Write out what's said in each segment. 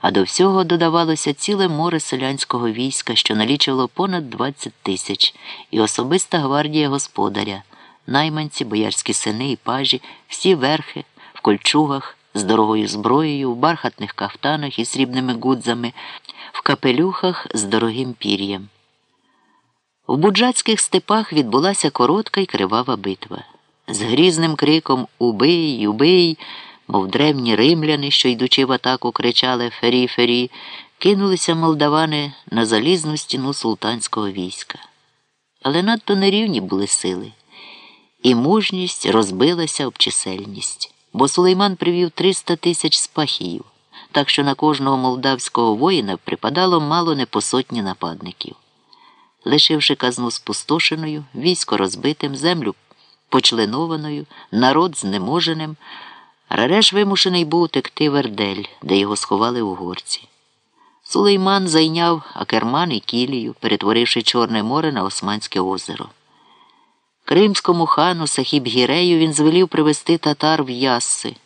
а до всього додавалося ціле море селянського війська, що налічувало понад 20 тисяч, і особиста гвардія господаря, найманці, боярські сини і пажі, всі верхи в кольчугах, з дорогою зброєю, в бархатних кафтанах і срібними гудзами, в капелюхах з дорогим пір'ям. В буджацьких степах відбулася коротка й кривава битва. З грізним криком Убий, убий, мов древні римляни, що йдучи в атаку, кричали Фері, фері, кинулися молдавани на залізну стіну султанського війська. Але надто нерівні були сили, і мужність розбилася об чисельність, бо Сулейман привів 300 тисяч спахіїв, так що на кожного молдавського воїна припадало мало не по сотні нападників. Лишивши казну спустошеною, військо розбитим, землю почленованою, народ знеможеним, Рареш вимушений був утекти в Ердель, де його сховали у горці. Сулейман зайняв Акерман і Кілію, перетворивши Чорне море на Османське озеро. Кримському хану Сахіб Гірею він звелів привезти татар в Ясси,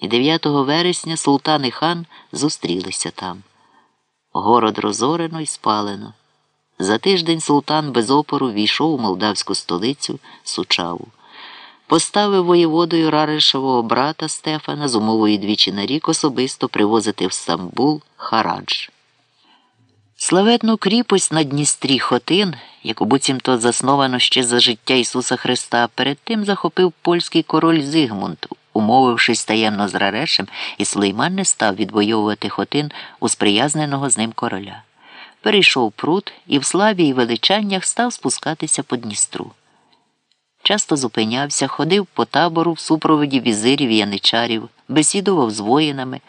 і 9 вересня султан і хан зустрілися там. Город розорено і спалено. За тиждень султан без опору війшов у молдавську столицю Сучаву. Поставив воєводою Раришевого брата Стефана з умовою двічі на рік особисто привозити в Стамбул Харадж. Славетну кріпость на Дністрі Хотин, яку буцімто засновано ще за життя Ісуса Христа, перед тим захопив польський король Зигмунд, умовившись таємно з Рарешем, і Сулейман не став відвоювати Хотин у сприязненого з ним короля. Перейшов пруд і в славі і величаннях став спускатися по Дністру. Часто зупинявся, ходив по табору в супроводі візирів і яничарів, бесідував з воїнами,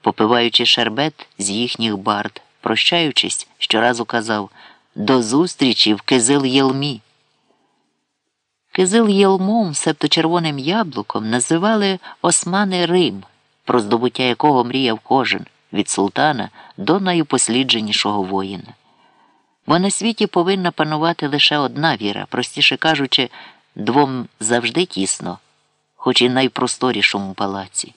попиваючи шербет з їхніх бард, прощаючись, щоразу казав До зустрічі в Кизил Єлмі. Кизил Єлмом, себто червоним яблуком, називали Османи Рим, про здобуття якого мріяв кожен від султана до найупослідженішого воїна. Бо на світі повинна панувати лише одна віра, простіше кажучи, двом завжди тісно, хоч і найпросторішому палаці.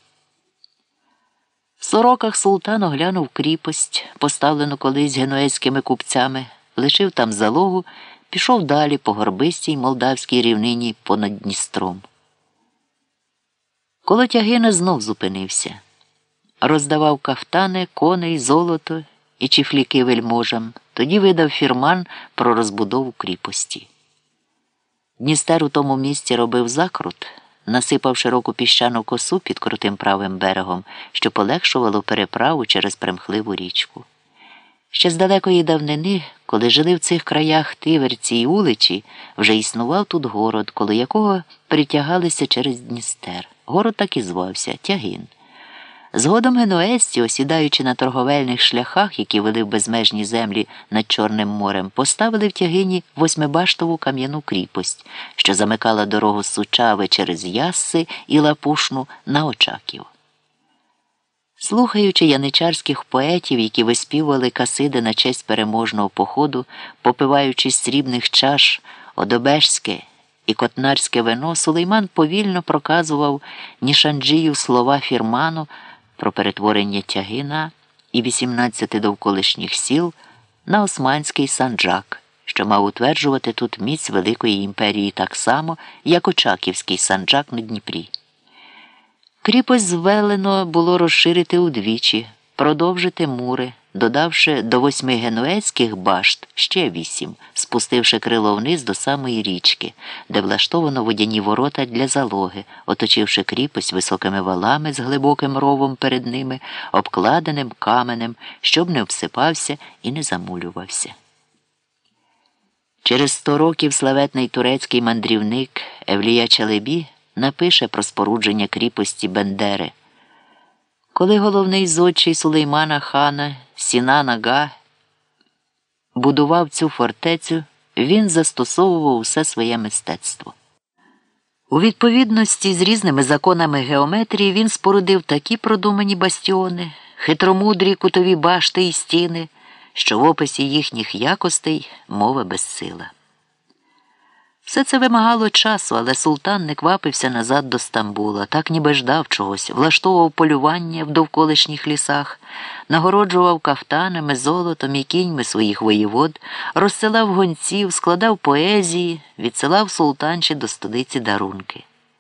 В сороках султан оглянув кріпость, поставлену колись генуезькими купцями, лишив там залогу, пішов далі по горбистій молдавській рівнині понад Дністром. Коло тягина знов зупинився, роздавав кафтани, коней, золото і чіфліки вельможам, тоді видав фірман про розбудову кріпості. Дністер у тому місці робив закрут, насипав широку піщану косу під крутим правим берегом, що полегшувало переправу через примхливу річку. Ще з далекої давнини, коли жили в цих краях тиверці й уличі, вже існував тут город, коло якого притягалися через Дністер. Город так і звався Тягин. Згодом генуезці, осідаючи на торговельних шляхах, які вели в безмежні землі над Чорним морем, поставили в тягині восьмибаштову кам'яну кріпость, що замикала дорогу з Сучави через Ясси і Лапушну на Очаків. Слухаючи яничарських поетів, які виспівували касиди на честь переможного походу, попиваючи срібних чаш, одобежське і котнарське вино, Сулейман повільно проказував Нішанджію слова фірману про перетворення тягина і 18 довколишніх сіл на Османський санджак, що мав утверджувати тут міць Великої імперії так само, як Очаківський санджак на Дніпрі. Кріпость звелено було розширити удвічі, продовжити мури, додавши до восьми генуецьких башт ще вісім, спустивши крило вниз до самої річки, де влаштовано водяні ворота для залоги, оточивши кріпость високими валами з глибоким ровом перед ними, обкладеним каменем, щоб не обсипався і не замулювався. Через сто років славетний турецький мандрівник Евлія Чалебі напише про спорудження кріпості Бендери. Коли головний зодчий Сулеймана хана Сінан нога. будував цю фортецю, він застосовував усе своє мистецтво. У відповідності з різними законами геометрії він спорудив такі продумані бастіони, хитромудрі кутові башти і стіни, що в описі їхніх якостей мова безсила. Все це вимагало часу, але султан не квапився назад до Стамбула, так ніби ждав чогось, влаштовував полювання в довколишніх лісах, нагороджував кафтанами, золотом і кіньми своїх воєвод, розсилав гонців, складав поезії, відсилав султанчі до столиці дарунки.